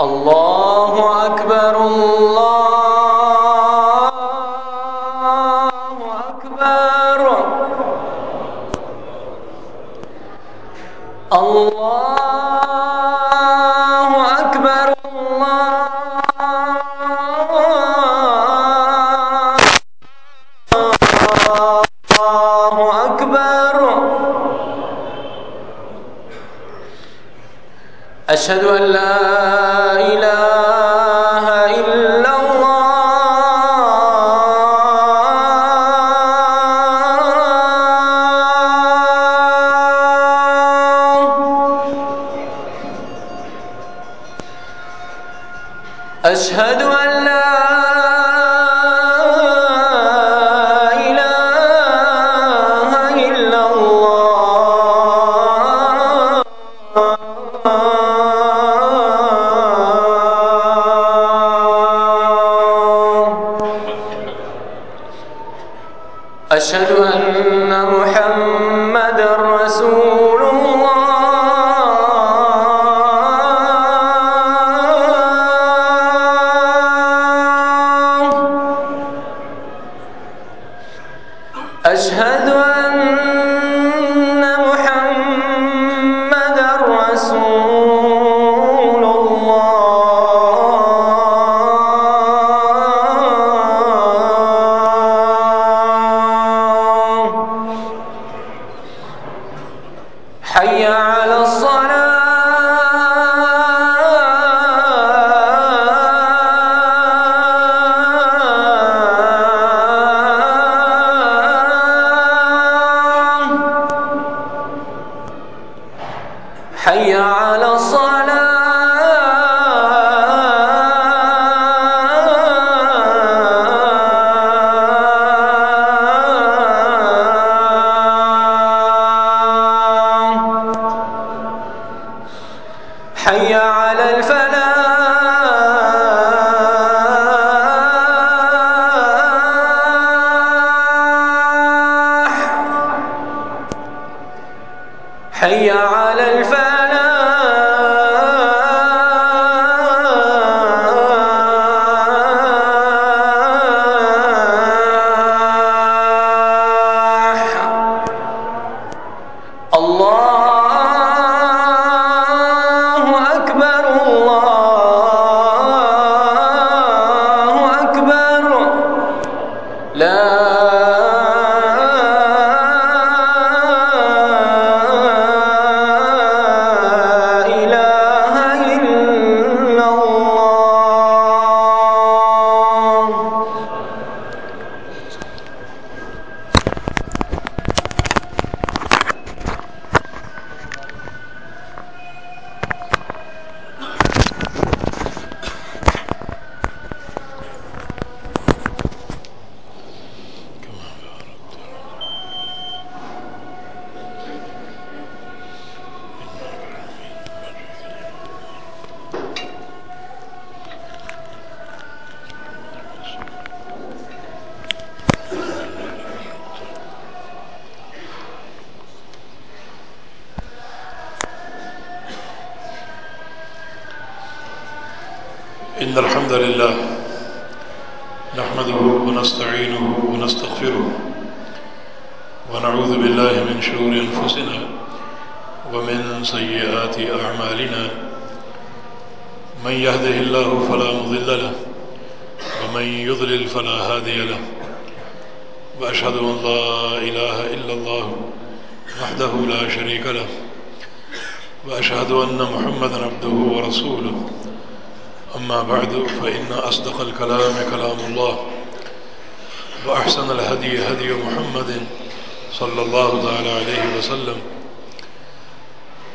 الله أكبر الله أكبر الله أكبر الله أكبر أشهد أن لا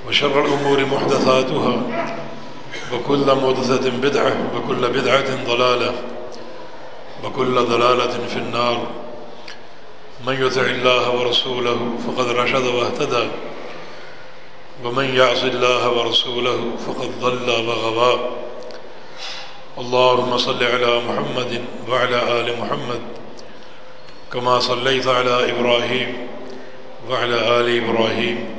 وشر الأمور محدثاتها، وكل محدثة بدعة، وكل بدعة ضلالة، وكل ضلالة في النار. من يطع الله ورسوله فقد رشد واهتدى، ومن يعص الله ورسوله فقد ضل وغوى. اللهم صل على محمد وعلى آل محمد، كما صليت على إبراهيم وعلى آل إبراهيم.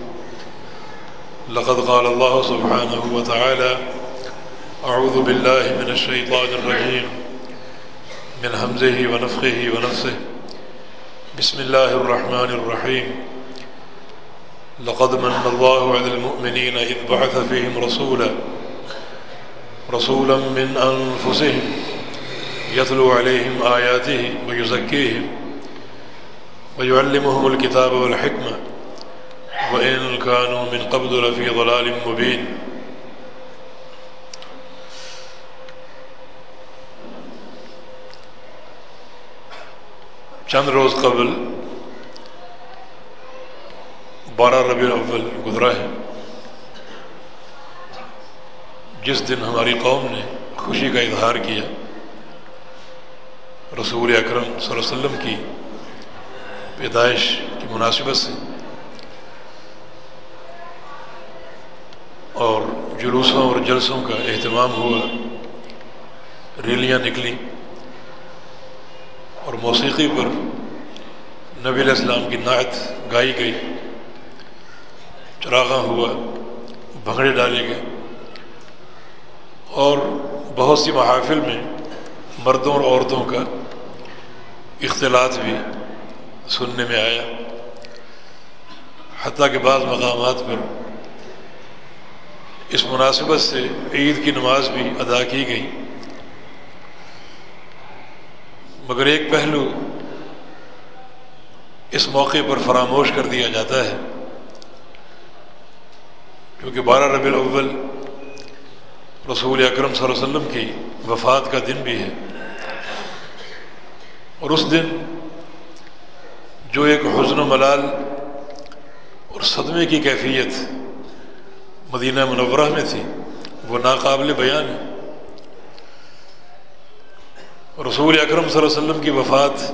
لقد قال الله سبحانه وتعالى أعوذ بالله من الشيطان الرجيم، من همزه ونفخه ونفسه. بسم الله الرحمن الرحيم. لقد من الله على المؤمنين إذ بعث فيهم رسولا رسولا من أنفسهم يتلو عليهم آياته ويزكيهم ويعلمهم الكتاب والحكمة. وإن كانوا من قبل لفي ضلال مبين. چند روز قبل بارہ ربیع الاول گزرا ہے۔ جس دن ہماری قوم نے خوشی کا اظہار کیا، رسول اکرم صلی اللہ علیہ وسلم کی پیدائش کی مناسبت سے اور جلوسوں اور جلسوں کا اہتمام ہوا۔ ریلیاں نکلی اور موسیقی پر نبی علیہ السلام کی نعت گائی گئی۔ چراغاں ہوا، بھنگڑے ڈالے گئے۔ اور بہت سی محافل میں مردوں اور عورتوں کا اختلاط بھی سننے میں آیا۔ حتیٰ کہ بعض مقامات پر اس مناسبت سے عید کی نماز بھی ادا کی گئی۔ مگر ایک پہلو اس موقع پر فراموش کر دیا جاتا ہے۔ کیونکہ بارہ ربی الاول رسول اکرم صلی اللہ علیہ وسلم کی وفات کا دن بھی ہے۔ اور اس دن جو ایک حزن و ملال اور صدمے کی کیفیت مدینہ منورہ میں تھی۔ وہ ناقابل بیان ہے۔ رسول اکرم صلی اللہ علیہ وسلم کی وفات،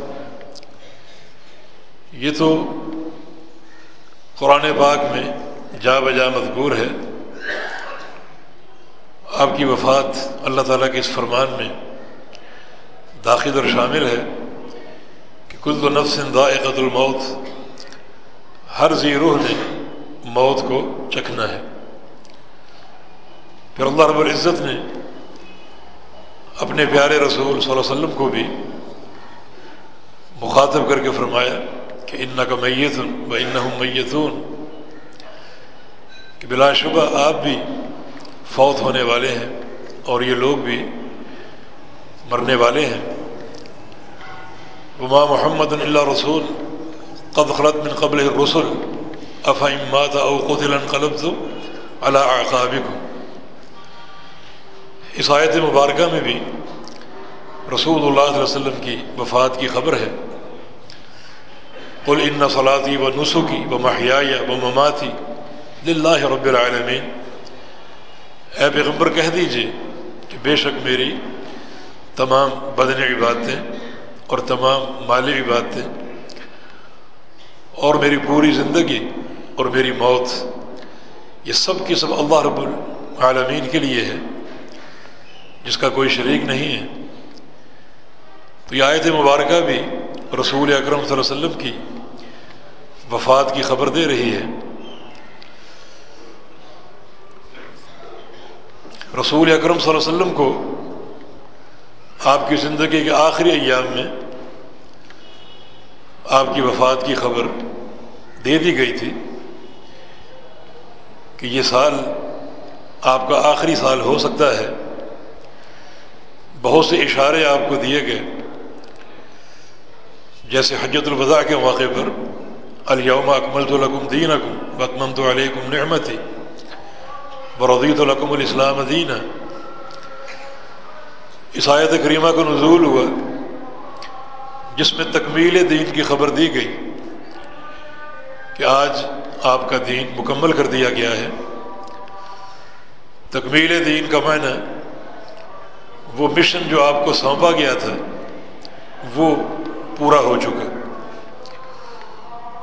یہ تو قرآن پاک میں جا بجا مذکور ہے۔ آپ کی وفات اللہ تعالیٰ کے اس فرمان میں داخل اور شامل ہے کہ کل و نفس ذائقۃ الموت، ہر ذی روح نے موت کو چکھنا ہے۔ پھر اللہ رب العزت نے اپنے پیارے رسول صلی اللہ علیہ وسلم کو بھی مخاطب کر کے فرمایا کہ ان کا میت و ان میتون، کہ بلا شبہ آپ بھی فوت ہونے والے ہیں اور یہ لوگ بھی مرنے والے ہیں۔ وما محمد اللہ رسول، قد خلط من قبل رسول افہم مات او قتل قلب تو اللہ اقابق اس آیت مبارکہ میں بھی رسول اللہ علیہ وسلم کی وفات کی خبر ہے۔ قل ان صلاطی و نسخی و محیا و مماتی لاہ رب العالمین۔ اے پیغمبر کہہ دیجیے کہ بے شک میری تمام بدن عبادتیں اور تمام مالی عبادتیں اور میری پوری زندگی اور میری موت، یہ سب کی سب اللہ رب العالمین کے لیے ہے جس کا کوئی شریک نہیں ہے۔ تو یہ آیت مبارکہ بھی رسول اکرم صلی اللہ علیہ وسلم کی وفات کی خبر دے رہی ہے۔ رسول اکرم صلی اللہ علیہ وسلم کو آپ کی زندگی کے آخری ایام میں آپ کی وفات کی خبر دے دی گئی تھی کہ یہ سال آپ کا آخری سال ہو سکتا ہے۔ بہت سے اشارے آپ کو دیے گئے۔ جیسے حجت الفضاء کے موقع پر، الیوم اکمل تو لکم دین اکم بکمم تو علیکم نعمتی برضیت القم الاسلام دین عیسائیت کریمہ کو نزول ہوا، جس میں تکمیل دین کی خبر دی گئی کہ آج آپ کا دین مکمل کر دیا گیا ہے۔ تکمیل دین کا معنی وہ مشن جو آپ کو سونپا گیا تھا، وہ پورا ہو چکا۔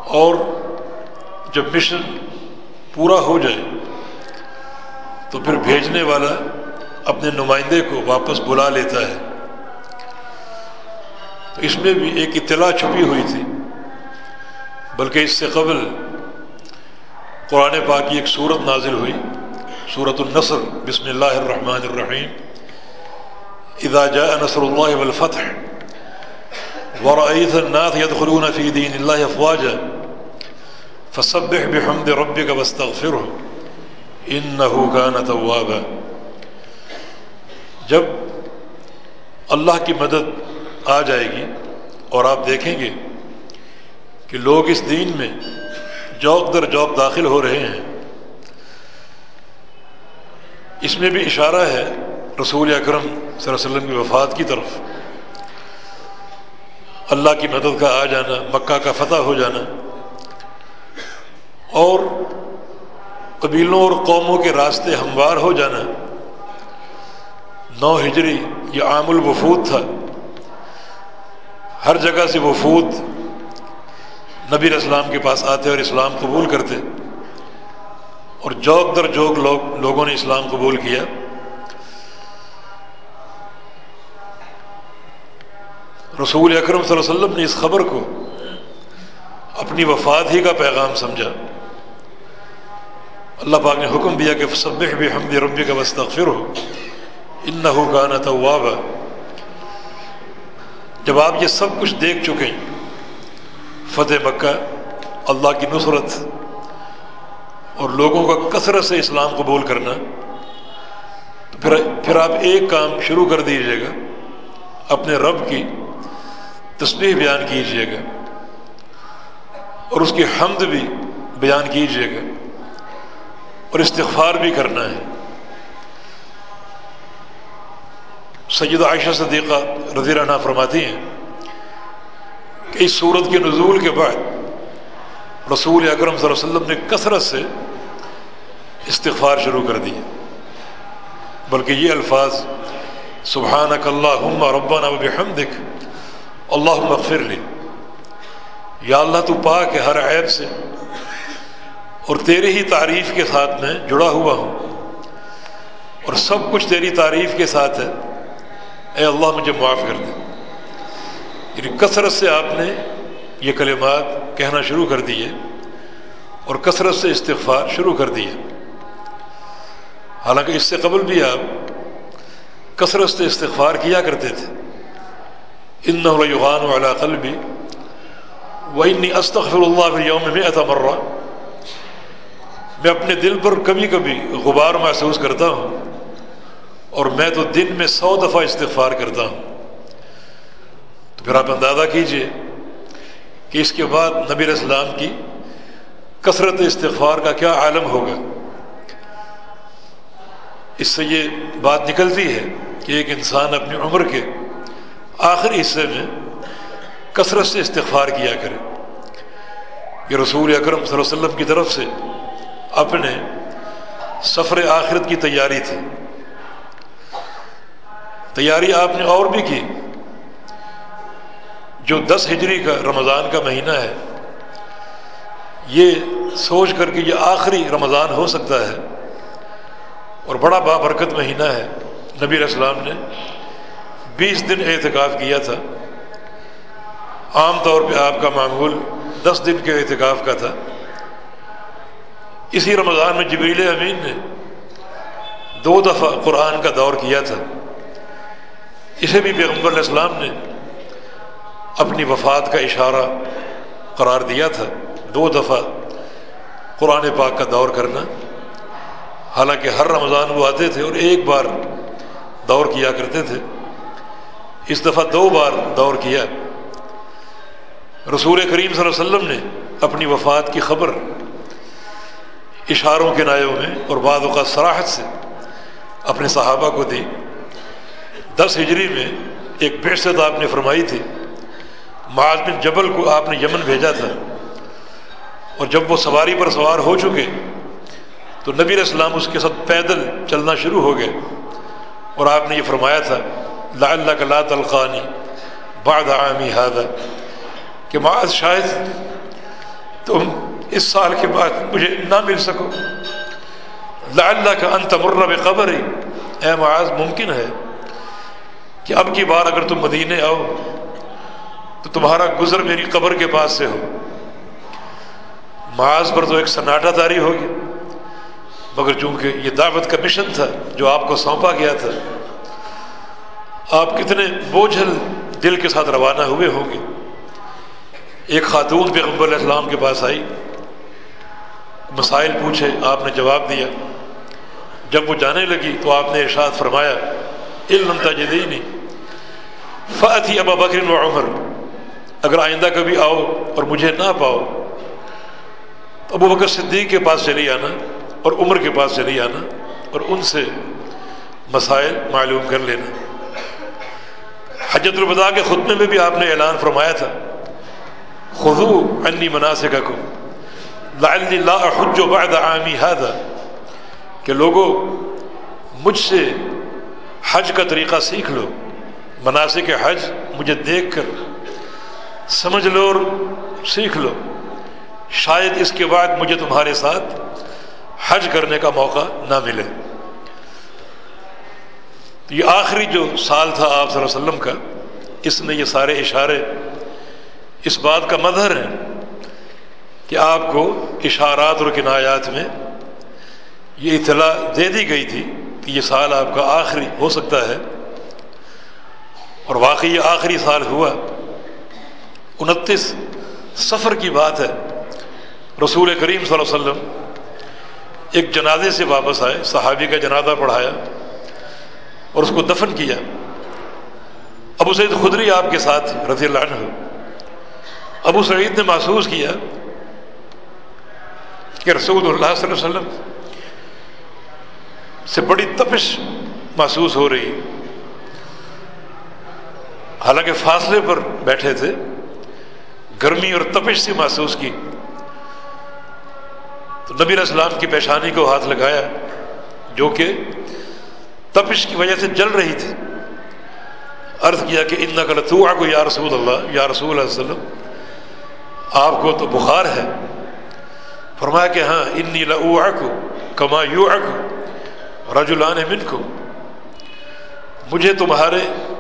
اور جب مشن پورا ہو جائے، تو پھر بھیجنے والا اپنے نمائندے کو واپس بلا لیتا ہے۔ تو اس میں بھی ایک اطلاع چھپی ہوئی تھی، بلکہ اس سے قبل قرآن پاک کی ایک صورت نازل ہوئی صورت النصر، بسم اللہ الرحمن الرحیم۔ اذا جاء نصر اللہ والفتح، ورأيت الناس يدخلون في دين الله افواجا فسبح بحمد ربك واستغفره انه كان توابا. جب اللہ کی مدد آ جائے گی اور آپ دیکھیں گے کہ لوگ اس دین میں جوک در جوک داخل ہو رہے ہیں، اس میں بھی اشارہ ہے رسول اکرم صلی اللہ علیہ وسلم کی وفات کی طرف اللہ کی مدد کا آ جانا، مکہ کا فتح ہو جانا اور قبیلوں اور قوموں کے راستے ہموار ہو جانا۔ نو ہجری، یہ عام الوفود تھا۔ ہر جگہ سے وفود نبی اسلام کے پاس آتے اور اسلام قبول کرتے۔ اور جوک در جوک لوگ، لوگوں نے اسلام قبول کیا۔ رسول اکرم صلی اللہ علیہ وسلم نے اس خبر کو اپنی وفات ہی کا پیغام سمجھا۔ اللہ پاک نے حکم دیا کہ صبح بھی حمد ربی کا مستغفر ہو ان نہ ہو گانا جب آپ یہ سب کچھ دیکھ چکے فتح مکہ، اللہ کی نصرت اور لوگوں کا کثرت سے اسلام قبول کرنا، تو پھر پھر آپ ایک کام شروع کر دیجیے گا، اپنے رب کی تسبیح بیان کیجیے گا۔ اور اس کی حمد بھی بیان کیجیے گا۔ اور استغفار بھی کرنا ہے۔ سید عائشہ صدیقہ رضی اللہ عنہ فرماتی ہیں کہ اس صورت کے نزول کے بعد رسول اکرم صلی اللہ علیہ وسلم نے کثرت سے استغفار شروع کر دی بلکہ یہ الفاظ سبحان اک اللہ ربانہ و بحمدک اللہ مغفر لی یا اللہ تو پاک ہے ہر عیب سے اور تیرے ہی تعریف کے ساتھ میں جڑا ہوا ہوں اور سب کچھ تیری تعریف کے ساتھ ہے اے اللہ مجھے معاف کر دے یعنی کثرت سے آپ نے یہ کلمات کہنا شروع کر دیے اور کثرت سے استغفار شروع کر دیے حالانکہ اس سے قبل بھی آپ کثرت سے استغفار کیا کرتے تھے ان نغان والا قلبی وہ انی استغفر اللہ یوم میں مرہ میں اپنے دل پر کبھی کبھی غبار محسوس کرتا ہوں، اور میں تو دن میں سو دفعہ استغفار کرتا ہوں۔ تو پھر آپ اندازہ کیجیے کہ اس کے بعد نبی اسلام کی کثرت استغفار کا کیا عالم ہوگا۔ اس سے یہ بات نکلتی ہے کہ ایک انسان اپنی عمر کے آخری حصے میں کثرت سے استغفار کیا کرے۔ یہ رسول اکرم صلی اللہ علیہ وسلم کی طرف سے اپنے سفر آخرت کی تیاری تھی۔ تیاری آپ نے اور بھی کی۔ جو دس ہجری کا رمضان کا مہینہ ہے، یہ سوچ کر کے یہ آخری رمضان ہو سکتا ہے۔ اور بڑا بابرکت مہینہ ہے۔ نبی السلام نے بیس دن اعتکاف کیا تھا۔ عام طور پہ آپ کا معمول دس دن کے اعتکاف کا تھا۔ اسی رمضان میں جبریل امین نے دو دفعہ قرآن کا دور کیا تھا۔ اسے بھی پیغمبر علیہ السلام نے اپنی وفات کا اشارہ قرار دیا تھا۔ دو دفعہ قرآن پاک کا دور کرنا۔ حالانکہ ہر رمضان وہ آتے تھے اور ایک بار دور کیا کرتے تھے۔ اس دفعہ دو بار دور کیا۔ رسول کریم صلی اللہ علیہ وسلم نے اپنی وفات کی خبر اشاروں کے نایوں میں اور بعض اوقات سراحت سے اپنے صحابہ کو دی۔ دس ہجری میں ایک بحثت آپ نے فرمائی تھی، معاذ بن جبل کو آپ نے یمن بھیجا تھا۔ اور جب وہ سواری پر سوار ہو چکے، تو نبی علیہ السلام اس کے ساتھ پیدل چلنا شروع ہو گئے۔ اور آپ نے یہ فرمایا تھا لا اللہ لا تلقانی بعد عامی ہادہ کہ معاذ شاید تم اس سال کے بعد مجھے نہ مل سکو. لا اللہ انت مرب قبر ہی اے معاذ، ممکن ہے کہ اب کی بار اگر تم مدینے آؤ تو تمہارا گزر میری قبر کے پاس سے ہو. معاذ پر تو ایک سناٹا داری ہوگی، مگر چونکہ یہ دعوت کا مشن تھا جو آپ کو سونپا گیا تھا آپ کتنے بوجھل دل کے ساتھ روانہ ہوئے ہوں گے۔ ایک خاتون پیغمبر علیہ السلام کے پاس آئی، مسائل پوچھے، آپ نے جواب دیا۔ جب وہ جانے لگی تو آپ نے ارشاد فرمایا، علم تجدینی فاتی ابا بکر و عمر، اگر آئندہ کبھی آؤ اور مجھے نہ پاؤ تو ابو بکر صدیق کے پاس چلی آنا اور عمر کے پاس چلی آنا اور ان سے مسائل معلوم کر لینا۔ حجت البدا کے خطبے میں بھی آپ نے اعلان فرمایا تھا۔ خدو انی مناسب کو لا حج بعد عامی ہادا کہ لوگوں، مجھ سے حج کا طریقہ سیکھ لو۔ مناسب حج مجھے دیکھ کر سمجھ لو اور سیکھ لو۔ شاید اس کے بعد مجھے تمہارے ساتھ حج کرنے کا موقع نہ ملے۔ تو یہ آخری جو سال تھا آپ صلی اللہ علیہ وسلم کا، اس میں یہ سارے اشارے اس بات کا مظہر ہے کہ آپ کو اشارات اور کنایات میں یہ اطلاع دے دی گئی تھی کہ یہ سال آپ کا آخری ہو سکتا ہے۔ اور واقعی یہ آخری سال ہوا۔ انتیس سفر کی بات ہے۔ رسول کریم صلی اللہ علیہ وسلم ایک جنازے سے واپس آئے، صحابی کا جنازہ پڑھایا۔ اور اس کو دفن کیا۔ ابو سعید خدری آپ کے ساتھ رضی اللہ عنہ۔ ابو سعید نے محسوس کیا کہ رسول اللہ صلی اللہ علیہ وسلم سے بڑی تپش محسوس ہو رہی۔ حالانکہ فاصلے پر بیٹھے تھے، گرمی اور تپش سے محسوس کی۔ تو نبی علیہ السلام کی پیشانی کو ہاتھ لگایا، جو کہ تپش کی وجہ سے جل رہی تھی۔ عرض کیا کہ ان نقل تو کو یا رسول اللہ، یا رسول اللہ وسلم، آپ کو تو بخار ہے۔ فرمایا کہ ہاں انی لو کو کما یو اک رجولان من کو مجھے تمہارے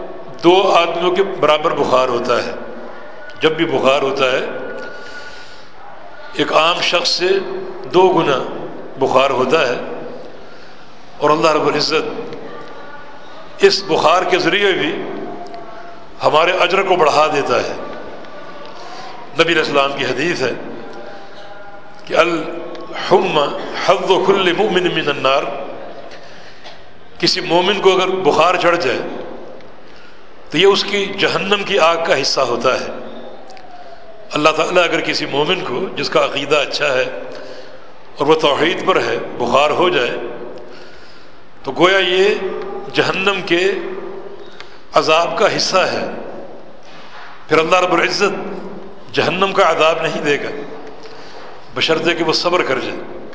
دو آدمیوں کے برابر بخار ہوتا ہے۔ جب بھی بخار ہوتا ہے، ایک عام شخص سے دو گنا بخار ہوتا ہے۔ اور اللہ رب العزت اس بخار کے ذریعے بھی ہمارے اجر کو بڑھا دیتا ہے۔ نبی علیہ السلام کی حدیث ہے کہ الحم حد و کل مومن من النار۔ کسی مومن کو اگر بخار چڑھ جائے تو یہ اس کی جہنم کی آگ کا حصہ ہوتا ہے۔ اللہ تعالیٰ اگر کسی مومن کو، جس کا عقیدہ اچھا ہے اور وہ توحید پر ہے، بخار ہو جائے تو گویا یہ جہنم کے عذاب کا حصہ ہے۔ پھر اللہ رب العزت جہنم کا عذاب نہیں دے گا۔ بشرطے کہ وہ صبر کر جائے۔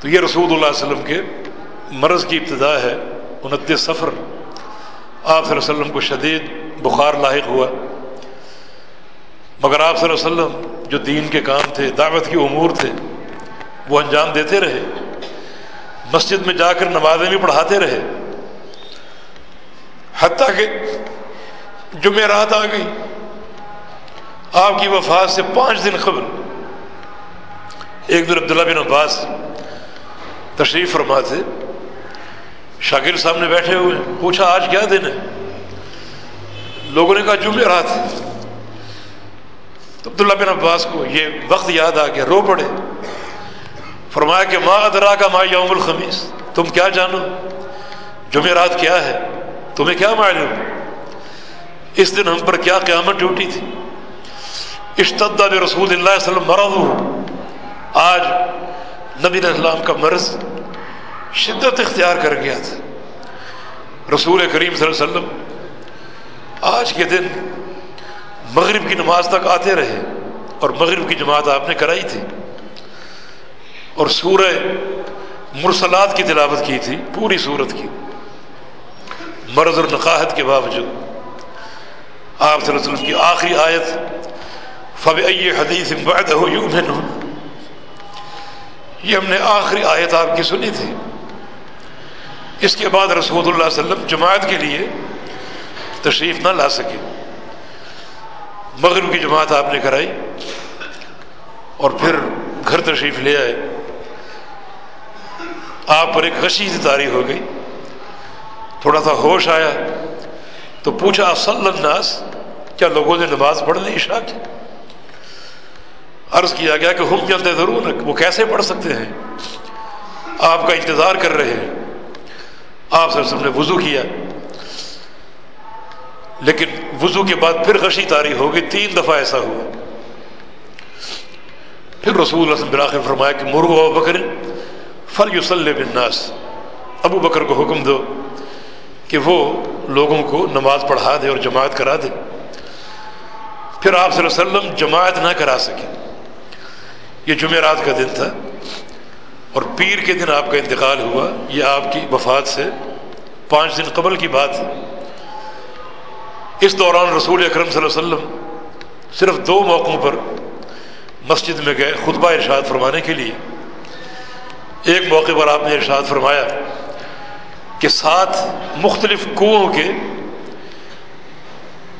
تو یہ رسول اللہ علیہ وسلم کے مرض کی ابتدا ہے۔ انتیس سفر آپ صلی اللہ علیہ وسلم کو شدید بخار لاحق ہوا۔ مگر آپ صلی اللہ علیہ وسلم جو دین کے کام تھے، دعوت کے امور تھے، وہ انجام دیتے رہے۔ مسجد میں جا کر نمازیں بھی پڑھاتے رہے۔ حتیٰ کہ جمعرات آ گئی۔ آپ کی وفات سے پانچ دن قبل ایک دن عبداللہ بن عباس تشریف فرما تھے شاگرد سامنے بیٹھے ہوئے پوچھا آج کیا دن ہے؟ لوگوں نے کہا جمعرات تو عبداللہ بن عباس کو یہ وقت یاد آ گیا، رو پڑے۔ فرمایا کہ ماں ادرا کا ماں یوم الخمیس، تم کیا جانو؟ جمعرات کیا ہے؟ تمہیں کیا معلوم؟ اس دن ہم پر کیا قیامت ٹوٹی تھی؟ اشتدا رسول اللہ علیہ وسلم مرض آج نبی السلام کا مرض شدت اختیار کر گیا تھا۔ رسول کریم صلی اللہ علیہ وسلم آج کے دن مغرب کی نماز تک آتے رہے اور مغرب کی جماعت آپ نے کرائی تھی۔ اور سورہ مرسلات کی تلاوت کی تھی، پوری صورت کی۔ مرض اور نقاہت کے باوجود آپ صلی اللہ علیہ وسلم کی آخری آیت فب حدیث بعد ہو یہ ہم نے آخری آیت آپ کی سنی تھی۔ اس کے بعد رسول اللہ علیہ وسلم جماعت کے لیے تشریف نہ لا سکے۔ مغرب کی جماعت آپ نے کرائی اور پھر گھر تشریف لے آئے۔ آپ پر ایک غشی تاری ہو گئی۔ تھوڑا سا ہوش آیا تو پوچھا، صلی الناس، کیا لوگوں نے نماز پڑھ لی عشاء کی؟ عرض کیا گیا کہ ہم جلد ضرور وہ کیسے پڑھ سکتے ہیں؟ آپ کا انتظار کر رہے ہیں۔ آپ سر سب نے وضو کیا۔ لیکن وضو کے بعد پھر غشی تاری ہو گئی تین دفعہ ایسا ہوا۔ پھر رسول اللہ براخر فرمایا کہ مرغ ابو بکر فل یوسل بناس ابو بکر کو حکم دو۔ کہ وہ لوگوں کو نماز پڑھا دے اور جماعت کرا دے۔ پھر آپ صلی اللہ علیہ وسلم جماعت نہ کرا سکے۔ یہ جمعرات کا دن تھا اور پیر کے دن آپ کا انتقال ہوا۔ یہ آپ کی وفات سے پانچ دن قبل کی بات ہے۔ اس دوران رسول اکرم صلی اللہ علیہ وسلم صرف دو موقعوں پر مسجد میں گئے خطبہ ارشاد فرمانے کے لیے۔ ایک موقع پر آپ نے ارشاد فرمایا کہ سات مختلف کنوؤں کے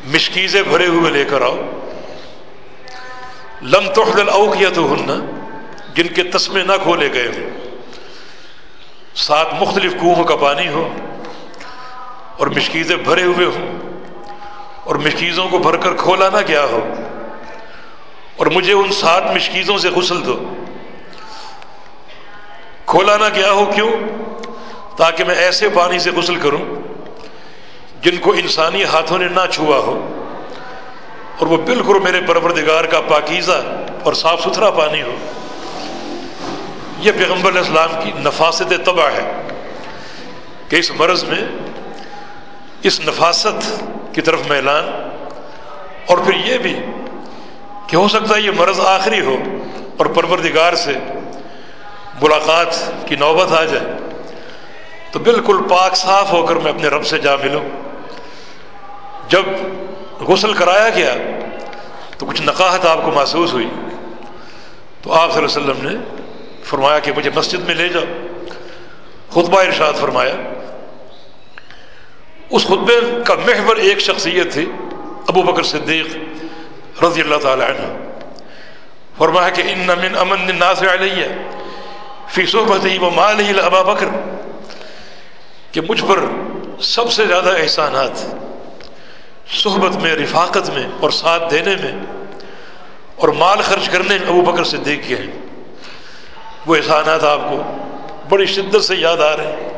مشکیزیں بھرے ہوئے لے کر آؤ۔ لم تحدل اوقیت تو ہن جن کے تسمے نہ کھولے گئے ہوں۔ سات مختلف کنوؤں کا پانی ہو اور مشکیزیں بھرے ہوئے ہوں۔ اور مشکیزوں کو بھر کر کھولا نہ گیا ہو۔ اور مجھے ان سات مشکیزوں سے غسل دو۔ کھولا نہ گیا ہو کیوں؟ تاکہ میں ایسے پانی سے غسل کروں جن کو انسانی ہاتھوں نے نہ چھوا ہو اور وہ بالکل میرے پروردگار کا پاکیزہ اور صاف ستھرا پانی ہو۔ یہ پیغمبر علیہ السلام کی نفاست تباہ ہے کہ اس مرض میں اس نفاست کی طرف میلان اور پھر یہ بھی کہ ہو سکتا ہے یہ مرض آخری ہو اور پروردگار سے ملاقات کی نوبت آ جائے۔ تو بالکل پاک صاف ہو کر میں اپنے رب سے جا ملوں۔ جب غسل کرایا گیا تو کچھ نقاہت آپ کو محسوس ہوئی۔ تو آپ صلی اللہ علیہ وسلم نے فرمایا کہ مجھے مسجد میں لے جاؤ۔ خطبہ ارشاد فرمایا۔ اس خطبے کا محور ایک شخصیت تھی، ابو بکر صدیق رضی اللہ تعالی عنہ۔ فرمایا کہ ان من امن الناس علیہ، فی صحبت ہی وہ مال ہی ابا بکر۔ کہ مجھ پر سب سے زیادہ احسانات صحبت میں، رفاقت میں اور ساتھ دینے میں اور مال خرچ کرنے میں ابو بکر سے دیکھ کے ہیں۔ وہ احسانات آپ کو بڑی شدت سے یاد آ رہے ہیں۔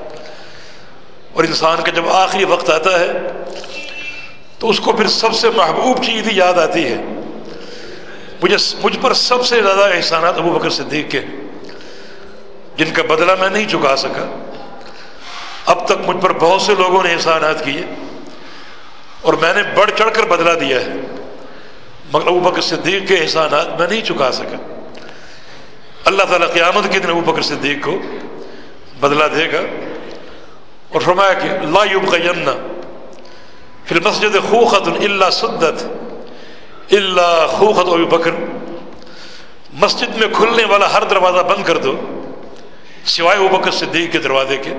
اور انسان کا جب آخری وقت آتا ہے، تو اس کو پھر سب سے محبوب چیز ہی یاد آتی ہے۔ مجھے مجھ پر سب سے زیادہ احسانات ابو بکر سے دیکھ کے جن کا بدلہ میں نہیں چکا سکا۔ اب تک مجھ پر بہت سے لوگوں نے احسانات کیے اور میں نے بڑھ چڑھ کر بدلا دیا ہے۔ مگر ابو بکر صدیق کے احسانات میں نہیں چکا سکا۔ اللہ تعالیٰ قیامت کے دن ابو بکر صدیق کو بدلا دے گا اور فرمایا کہ لا يبقین فی المسجد خوخت اللہ سدت اللہ خوخت ابو بکر۔ مسجد میں کھلنے والا ہر دروازہ بند کر دو، سوائے ابو بکر صدیق کے دروازے کے۔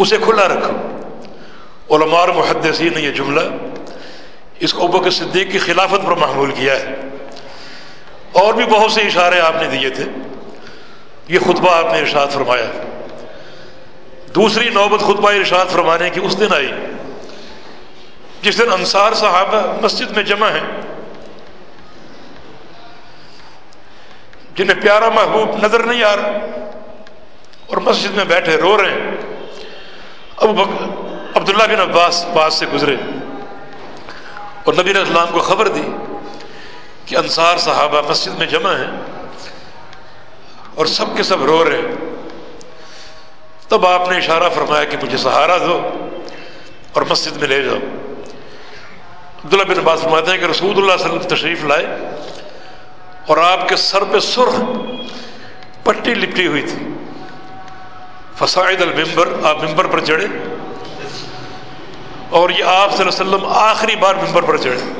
اسے کھلا رکھو۔ علماء اور محدثین نے یہ جملہ اس کو ابکر صدیق کی خلافت پر محمول کیا ہے۔ اور بھی بہت سے اشارے آپ نے دیے تھے۔ یہ خطبہ آپ نے ارشاد فرمایا۔ دوسری نوبت خطبہ ارشاد فرمانے کی اس دن آئی۔ جس دن انصار صحابہ مسجد میں جمع ہیں۔ جنہیں پیارا محبوب نظر نہیں آ رہا اور مسجد میں بیٹھے رو رہے ہیں۔ اب عبداللہ بن عباس پاس سے گزرے اور نبی اسلام کو خبر دی کہ انصار صحابہ مسجد میں جمع ہیں اور سب کے سب رو رہے ہیں۔ تب آپ نے اشارہ فرمایا کہ مجھے سہارا دو اور مسجد میں لے جاؤ۔ عبداللہ بن عباس فرماتے ہیں کہ رسول اللہ صلی اللہ علیہ وسلم تشریف لائے اور آپ کے سر پہ سرخ پٹی لپٹی ہوئی تھی۔ فسائد المبر آپ ممبر پر چڑھے۔ اور یہ آپ صلی اللہ علیہ وسلم آخری بار ممبر پر چڑھے۔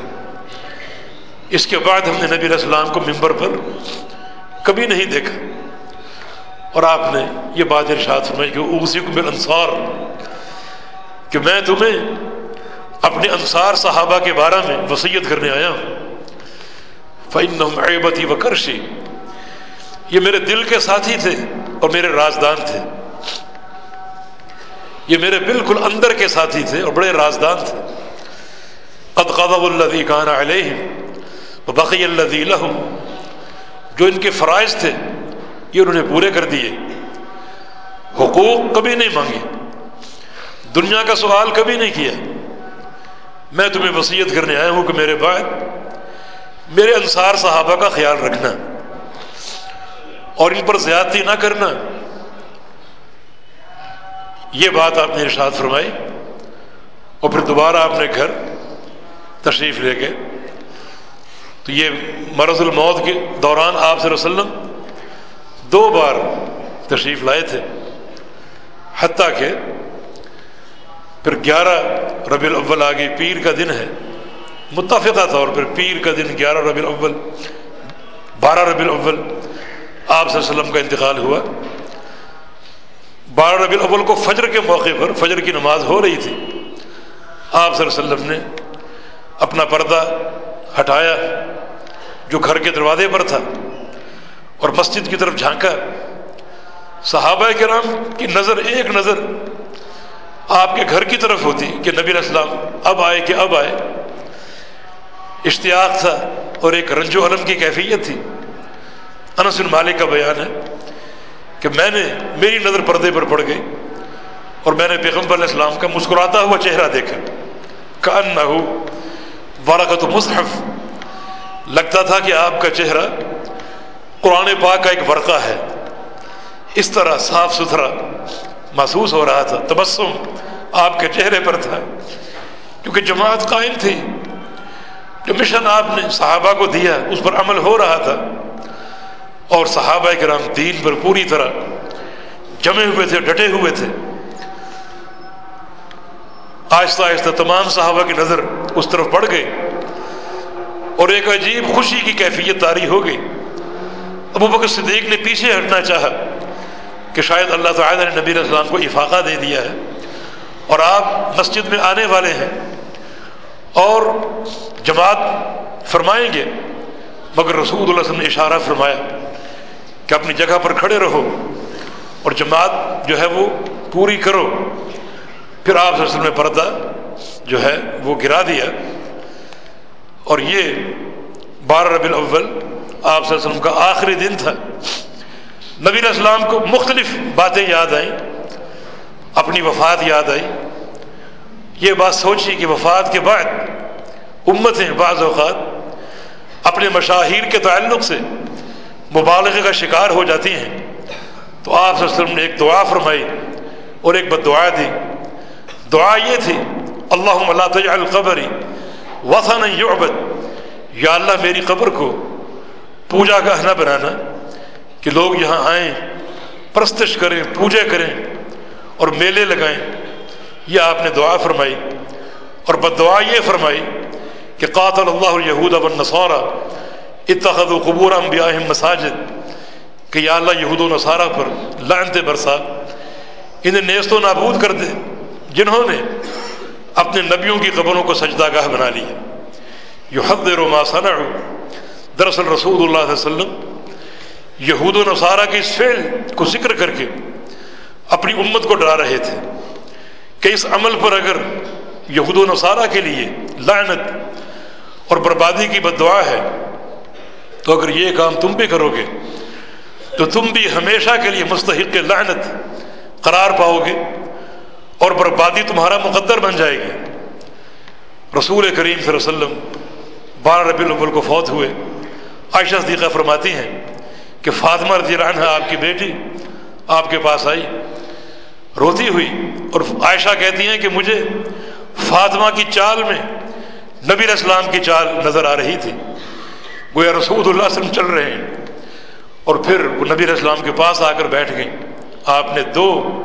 اس کے بعد ہم نے نبی علیہ السلام کو ممبر پر کبھی نہیں دیکھا۔ اور آپ نے یہ بات ارشاد فرمائی کہ اسی کو میرے انصار کہ میں تمہیں اپنے انصار صحابہ کے بارے میں وسیعت کرنے آیا ہوں۔ فعن عیبتی و کرشی یہ میرے دل کے ساتھی تھے اور میرے رازدان تھے۔ یہ میرے بالکل اندر کے ساتھی تھے اور بڑے رازدان تھے. قد قضب الذي كان عليهم وبقي الذي لهم جو ان کے فرائض تھے، یہ انہوں نے پورے کر دیے. حقوق کبھی نہیں مانگے. دنیا کا سوال کبھی نہیں کیا. میں تمہیں وصیت کرنے آیا ہوں کہ میرے بعد میرے انصار صحابہ کا خیال رکھنا اور ان پر زیادتی نہ کرنا. یہ بات آپ نے ارشاد فرمائی اور پھر دوبارہ آپ نے گھر تشریف لے کے تو یہ مرض الموت کے دوران آپ صلی اللہ علیہ وسلم دو بار تشریف لائے تھے۔ حتیٰ کہ پھر گیارہ ربی الاول آگے پیر کا دن ہے۔ متفقہ طور پر پیر کا دن گیارہ ربی الاول، بارہ ربی الاول آپ صلی اللہ علیہ وسلم کا انتقال ہوا۔ بارہ ربی الاول کو فجر کے موقع پر فجر کی نماز ہو رہی تھی۔ آپ صلی اللہ علیہ وسلم نے اپنا پردہ ہٹایا جو گھر کے دروازے پر تھا اور مسجد کی طرف جھانکا۔ صحابہ کرام کی نظر ایک نظر آپ کے گھر کی طرف ہوتی کہ نبی السلام اب آئے کہ اب آئے۔ اشتیاق تھا اور ایک رنج و علم کی کیفیت تھی۔ انس مالک کا بیان ہے کہ میں نے میری نظر پردے پر پڑ گئی اور میں نے پیغمبر علیہ السلام کا مسکراتا ہوا چہرہ دیکھا۔ کان نہ ہو ورقت مصحف۔ لگتا تھا کہ آپ کا چہرہ قرآن پاک کا ایک ورقہ ہے۔ اس طرح صاف ستھرا محسوس ہو رہا تھا۔ تبسم آپ کے چہرے پر تھا۔ کیونکہ جماعت قائم تھی۔ جو مشن آپ نے صحابہ کو دیا، اس پر عمل ہو رہا تھا۔ اور صحابہ کرام دین پر پوری طرح جمے ہوئے تھے، ڈٹے ہوئے تھے۔ آہستہ آہستہ تمام صحابہ کی نظر اس طرف پڑ گئی اور ایک عجیب خوشی کی کیفیت تاری ہو گئی۔ ابو بکر صدیق نے پیچھے ہٹنا چاہا کہ شاید اللہ تعالیٰ نے نبی السلام کو افاقہ دے دیا ہے اور آپ مسجد میں آنے والے ہیں اور جماعت فرمائیں گے، مگر رسول اللہ وسلم نے اشارہ فرمایا کہ اپنی جگہ پر کھڑے رہو اور جماعت جو ہے وہ پوری کرو۔ پھر آپ صلی اللہ علیہ وسلم پردہ جو ہے وہ گرا دیا۔ اور یہ بارہ ربی الاول آپ صلی اللہ علیہ وسلم کا آخری دن تھا۔ نبی السلام کو مختلف باتیں یاد آئیں۔ اپنی وفات یاد آئی۔ یہ بات سوچی کہ وفات کے بعد امتیں بعض اوقات اپنے مشاہیر کے تعلق سے مبالغے کا شکار ہو جاتی ہیں۔ تو آپ صلی اللہ علیہ وسلم نے ایک دعا فرمائی اور ایک بد دعا دی۔ دعا یہ تھی اللہ اللہ تجعل قبری وطن یعبد یا اللہ میری قبر کو پوجا گاہ نہ بنانا، کہ لوگ یہاں آئیں، پرستش کریں، پوجا کریں اور میلے لگائیں۔ یہ آپ نے دعا فرمائی۔ اور بد دعا یہ فرمائی کہ قاتل اللہ یہود اب نصورہ اتخذ و قبور انبیاء مساجد، کہ یا اللہ یہود و نصارہ پر لعنت برسا۔ انہیں نیست و نابود کر دے، جنہوں نے اپنے نبیوں کی قبروں کو سجدہ گاہ بنا لیا یو حد ما صنعوا۔ دراصل رسول اللہ علیہ وسلم یہود و نصارہ کے اس فعل کو ذکر کر کے اپنی امت کو ڈرا رہے تھے کہ اس عمل پر اگر یہود و نصارہ کے لیے لعنت اور بربادی کی بد دعا ہے تو اگر یہ کام تم بھی کرو گے، تو تم بھی ہمیشہ کے لیے مستحق لعنت قرار پاؤ گے اور بربادی تمہارا مقدر بن جائے گی۔ رسول کریم صلی اللہ علیہ وسلم بارہ ربی الاول کو فوت ہوئے۔ عائشہ صدیقہ فرماتی ہیں کہ فاطمہ رضی اللہ عنہ آپ کی بیٹی آپ کے پاس آئی، روتی ہوئی اور عائشہ کہتی ہیں کہ مجھے فاطمہ کی چال میں نبی السلام کی چال نظر آ رہی تھی۔ گویا رسول اللہ وسلم چل رہے ہیں۔ اور پھر وہ نبی علیہ السلام کے پاس آ کر بیٹھ گئیں۔ آپ نے دو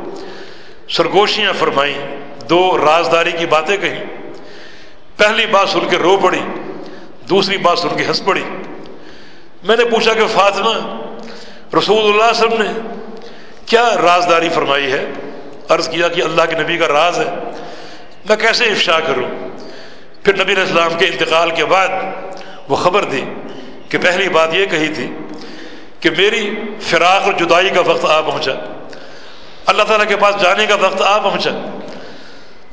سرگوشیاں فرمائیں، دو رازداری کی باتیں کہیں۔ پہلی بات سن کے رو پڑی، دوسری بات سن کے ہنس پڑی۔ میں نے پوچھا کہ فاطمہ، رسول اللہ صلی اللہ علیہ وسلم نے کیا رازداری فرمائی ہے؟ عرض کیا کہ اللہ کے نبی کا راز ہے۔ میں کیسے افشا کروں؟ پھر نبی علیہ السلام کے انتقال کے بعد وہ خبر دی۔ کہ پہلی بات یہ کہی تھی کہ میری فراق اور جدائی کا وقت آ پہنچا اللہ تعالیٰ کے پاس جانے کا وقت آ پہنچا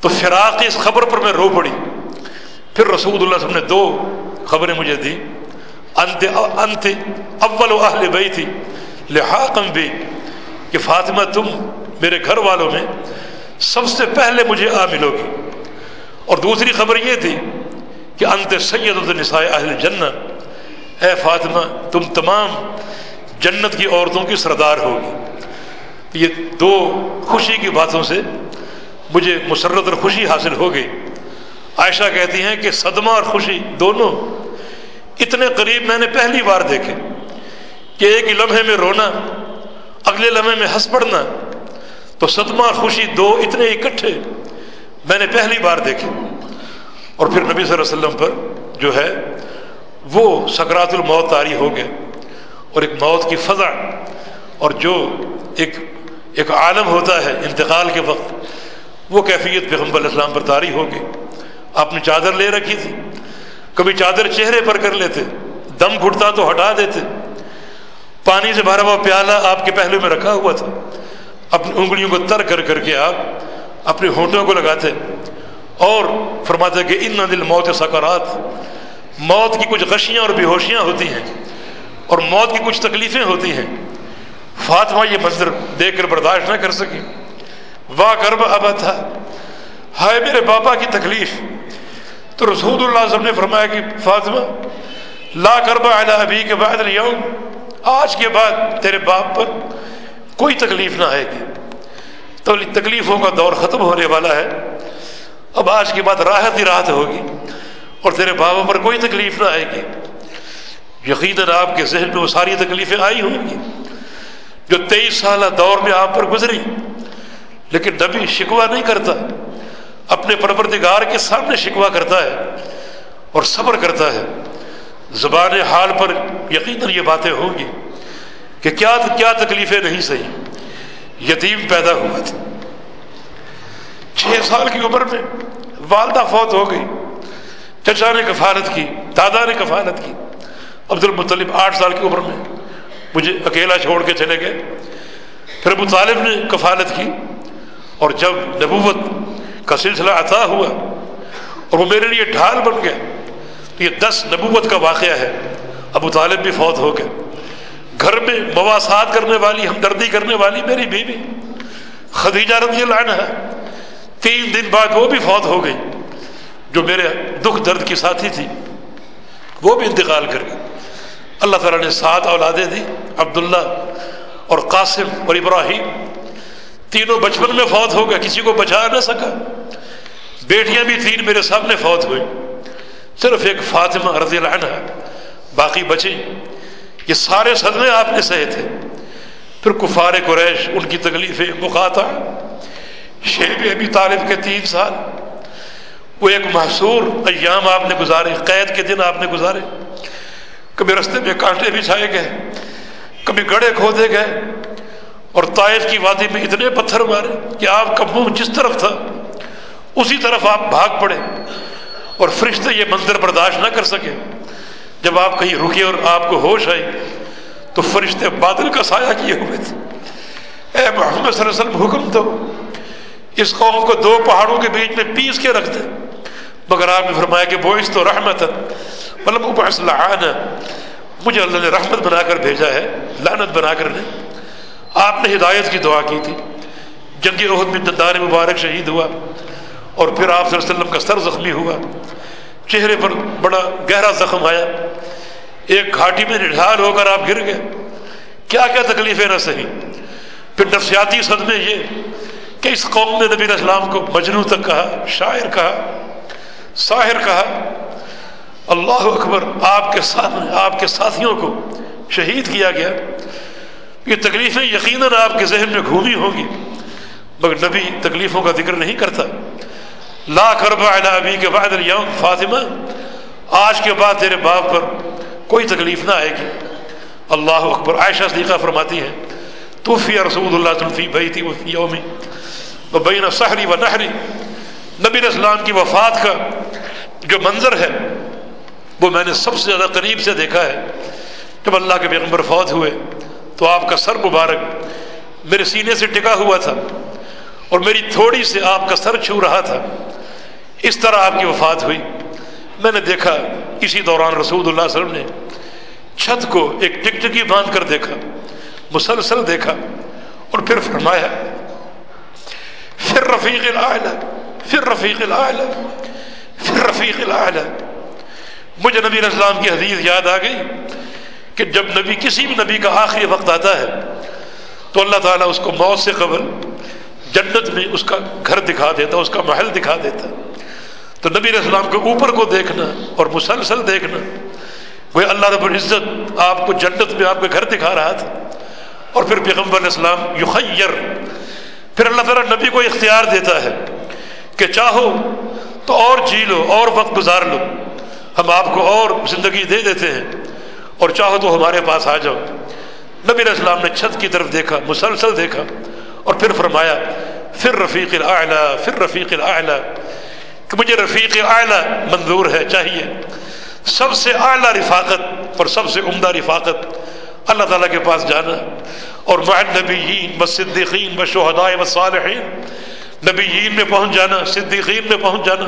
تو فراق کی اس خبر پر میں رو پڑی۔ پھر رسول اللہ صلی اللہ علیہ وسلم نے دو خبریں مجھے دی انت انت اول و اہل بئی تھی لحاقم بھی کہ فاطمہ تم میرے گھر والوں میں سب سے پہلے مجھے آ ملو گی اور دوسری خبر یہ تھی کہ انت سید النساء اہل جنت اے فاطمہ، تم تمام جنت کی عورتوں کی سردار ہوگی۔ یہ دو خوشی کی باتوں سے مجھے مسرت اور خوشی حاصل ہو گئی۔ عائشہ کہتی ہیں کہ صدمہ اور خوشی دونوں اتنے قریب میں نے پہلی بار دیکھے کہ ایک ہی لمحے میں رونا، اگلے لمحے میں ہنس پڑنا، تو صدمہ اور خوشی دو اتنے اکٹھے میں نے پہلی بار دیکھے۔ اور پھر نبی صلی اللہ علیہ وسلم پر جو ہے وہ سکرات الموت تاری ہو گئے اور ایک موت کی فضا اور جو ایک ایک عالم ہوتا ہے انتقال کے وقت، وہ کیفیت پیغمبر علیہ السلام پر تاری ہو گئی۔ آپ نے چادر لے رکھی تھی، کبھی چادر چہرے پر کر لیتے، دم گھٹتا تو ہٹا دیتے۔ پانی سے بھرا ہوا پیالہ آپ کے پہلو میں رکھا ہوا تھا۔ اپنی انگلیوں کو تر کر کر کے آپ اپنے ہونٹوں کو لگاتے اور فرماتے کہ ان دل موت سکارات موت کی کچھ غشیاں اور بے ہوشیاں ہوتی ہیں اور موت کی کچھ تکلیفیں ہوتی ہیں۔ فاطمہ یہ منظر دیکھ کر برداشت نہ کر سکی واہ کرب ابا تھا ہائے میرے باپا کی تکلیف! تو رسول اللہ صلی اللہ علیہ وسلم نے فرمایا کہ فاطمہ، لا کربا اعلیٰ ابھی کے بعد اليوم آج کے بعد تیرے باپ پر کوئی تکلیف نہ آئے گی۔ تو تکلیفوں کا دور ختم ہونے والا ہے، اب آج کے بعد راحت ہی راحت ہوگی۔ اور تیرے بابا پر کوئی تکلیف نہ آئے گی۔ یقیناً آپ کے ذہن میں وہ ساری تکلیفیں آئی ہوں گی جو تیئیس سالہ دور میں آپ پر گزری۔ لیکن نبی شکوہ نہیں کرتا، اپنے پروردگار کے سامنے شکوہ کرتا ہے اور صبر کرتا ہے۔ زبان حال پر یقیناً یہ باتیں ہوں گی کہ کیا کیا تکلیفیں نہیں صحیح یتیم پیدا ہوا تھا چھ سال کی عمر میں والدہ فوت ہو گئی۔ چچا نے کفالت کی، دادا نے کفالت کی۔ عبد المطلب آٹھ سال کی عمر میں مجھے اکیلا چھوڑ کے چلے گئے۔ پھر ابو طالب نے کفالت کی اور جب نبوت کا سلسلہ عطا ہوا اور وہ میرے لیے ڈھال بن گیا تو یہ دس نبوت کا واقعہ ہے۔ ابو طالب بھی فوت ہو گئے۔ گھر میں مواسات کرنے والی، ہمدردی کرنے والی میری بیوی خدیجہ رضی اللہ عنہ، تین دن بعد وہ بھی فوت ہو گئی۔ جو میرے دکھ درد کی ساتھی تھی، وہ بھی انتقال کر گئی۔ اللہ تعالیٰ نے سات اولادیں دی عبداللہ اور قاسم اور ابراہیم۔ تینوں بچپن میں فوت ہو گیا کسی کو بچا نہ سکا۔ بیٹیاں بھی تین میرے سامنے فوت ہوئی صرف ایک فاطمہ رضی اللہ عنہ باقی بچے۔ یہ سارے صدمے آپ نے سہے تھے۔ پھر کفار قریش، ان کی تکلیفیں مقاطع۔ شیب ابھی طالب کے تین سال۔ وہ ایک محصور ایام آپ نے گزارے، قید کے دن آپ نے گزارے۔ کبھی رستے میں کانٹے بچھائے گئے، کبھی گڑے کھودے گئے، اور طائف کی وادی میں اتنے پتھر مارے کہ آپ کا منہ جس طرف تھا، اسی طرف آپ بھاگ پڑے۔ اور فرشتے یہ منظر برداشت نہ کر سکے۔ جب آپ کہیں رکے اور آپ کو ہوش آئی، تو فرشتے بادل کا سایہ کیے ہوئے تھے۔ اے محمد صلی اللہ علیہ وسلم، حکم دو۔ اس قوم کو دو پہاڑوں کے بیچ میں پیس کے رکھ دے۔ مگر آپ نے فرمایا کہ بوئس تو رحمت مطلب مجھے اللہ نے رحمت بنا کر بھیجا ہے لانت بنا کر نہیں۔ آپ نے ہدایت کی دعا کی تھی۔ جنگ عہد میں دندار مبارک شہید ہوا اور پھر آپ صلی اللہ علیہ وسلم کا سر زخمی ہوا۔ چہرے پر بڑا گہرا زخم آیا۔ ایک گھاٹی میں نڈھال ہو کر آپ گر گئے۔ کیا کیا تکلیفیں نہ صحیح پھر نفسیاتی صدمے یہ کہ اس قوم نے نبی اسلام کو مجنو تک کہا، شاعر کہا۔ ساحر کہا، اللہ اکبر، آپ کے ساتھ آپ کے ساتھیوں کو شہید کیا گیا۔ یہ تکلیفیں یقیناً آپ کے ذہن میں گھومی ہوگی مگر نبی تکلیفوں کا ذکر نہیں کرتا۔ لا کربا ابی کے بعد اليوم فاطمہ، آج کے بعد تیرے باپ پر کوئی تکلیف نہ آئے گی۔ اللہ اکبر، عائشہ صدیقہ فرماتی ہے توفی رسول اللہ تنفی بھائی تھی وہ یومی بین سحری و نہری نبی اسلام کی وفات کا جو منظر ہے، وہ میں نے سب سے زیادہ قریب سے دیکھا ہے۔ جب اللہ کے پیغمبر فوت ہوئے، تو آپ کا سر مبارک میرے سینے سے ٹکا ہوا تھا اور میری تھوڑی سے آپ کا سر چھو رہا تھا۔ اس طرح آپ کی وفات ہوئی۔ میں نے دیکھا، اسی دوران رسول اللہ علیہ وسلم نے چھت کو ایک ٹکٹکی باندھ کر دیکھا، مسلسل دیکھا اور پھر فرمایا پھر رفیق العلی پھر رفیق العلی پھر رفیق العلی مجھے نبی اسلام کی حدیث یاد آ گئی کہ جب نبی، کسی بھی نبی کا آخری وقت آتا ہے، تو اللہ تعالیٰ اس کو موت سے قبل جنت میں اس کا گھر دکھا دیتا، اس کا محل دکھا دیتا۔ تو نبی علیہ السلام کے اوپر کو دیکھنا اور مسلسل دیکھنا، وہ اللہ رب العزت آپ کو جنت میں آپ کے گھر دکھا رہا تھا۔ اور پھر پیغمبر علیہ السلام یخیر، پھر اللہ تعالیٰ نبی کو اختیار دیتا ہے۔ کہ چاہو تو اور جی لو، اور وقت گزار لو۔ ہم آپ کو اور زندگی دے دیتے ہیں۔ اور چاہو تو ہمارے پاس آ جاؤ۔ نبی علیہ السلام نے چھت کی طرف دیکھا، مسلسل دیکھا۔ اور پھر فرمایا پھر رفیق الاعلیٰ پھر رفیق الاعلیٰ کہ مجھے رفیق اعلیٰ منظور ہے، چاہیے۔ سب سے اعلیٰ رفاقت اور سب سے عمدہ رفاقت اللہ تعالیٰ کے پاس جانا۔ اور نبیین و صدیقین و شہدائے و صالحین نبیین میں پہنچ جانا، صدیقین میں پہنچ جانا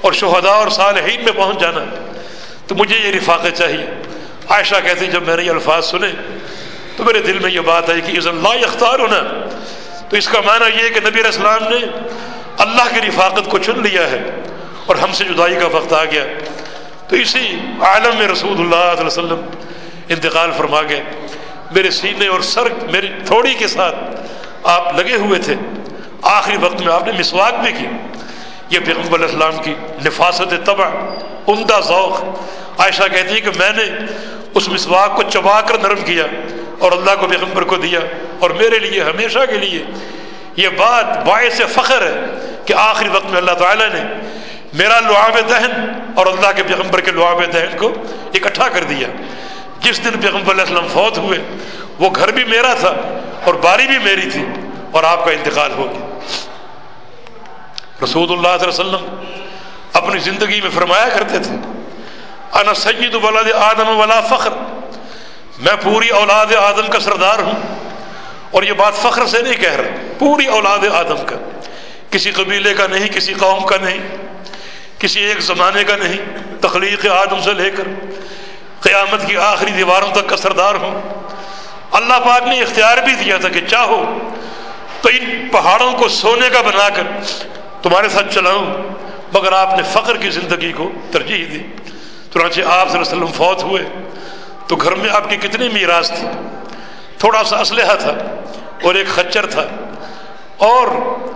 اور شہداء اور صالحین میں پہنچ جانا۔ تو مجھے یہ رفاقت چاہیے۔ عائشہ کہتی جب میں نے یہ الفاظ سنے تو میرے دل میں یہ بات آئی کہ اللہ اختار ہونا۔ تو اس کا معنی یہ ہے کہ نبی اسلام نے اللہ کی رفاقت کو چن لیا ہے اور ہم سے جدائی کا وقت آ گیا۔ تو اسی عالم میں رسول اللہ علیہ وسلم انتقال فرما گئے۔ میرے سینے اور سر میری تھوڑی کے ساتھ آپ لگے ہوئے تھے۔ آخری وقت میں آپ نے مسواک بھی کی، یہ پیغمبر علیہ السلام کی نفاست طبع، عمدہ ذوق۔ عائشہ کہتی ہے کہ میں نے اس مسواک کو چبا کر نرم کیا اور اللہ کو پیغمبر کو دیا اور میرے لیے، ہمیشہ کے لیے یہ بات باعث فخر ہے کہ آخری وقت میں اللہ تعالیٰ نے میرا لعاب دہن اور اللہ کے پیغمبر کے لعاب دہن کو اکٹھا کر دیا۔ جس دن پیغمبر علیہ السلام فوت ہوئے، وہ گھر بھی میرا تھا اور باری بھی میری تھی اور آپ کا انتقال ہو گیا۔ رسول اللہ علیہ وسلم اپنی زندگی میں فرمایا کرتے تھے، انا سید ولاد آدم ولا فخر. میں پوری اولاد آدم کا سردار ہوں اور یہ بات فخر سے نہیں کہہ رہا، پوری اولاد آدم کا۔ کسی قبیلے کا نہیں، کسی قوم کا نہیں، کسی ایک زمانے کا نہیں، تخلیق آدم سے لے کر قیامت کی آخری دیواروں تک کا سردار ہوں۔ اللہ پاک نے اختیار بھی دیا تھا کہ چاہو تو ان پہاڑوں کو سونے کا بنا کر تمہارے ساتھ چلاؤں، مگر آپ نے فخر کی زندگی کو ترجیح دی۔ چنانچہ آپ صلی اللہ علیہ وسلم فوت ہوئے، تو گھر میں آپ کی کتنی میراث تھی؟ تھوڑا سا اسلحہ تھا اور ایک خچر تھا۔ اور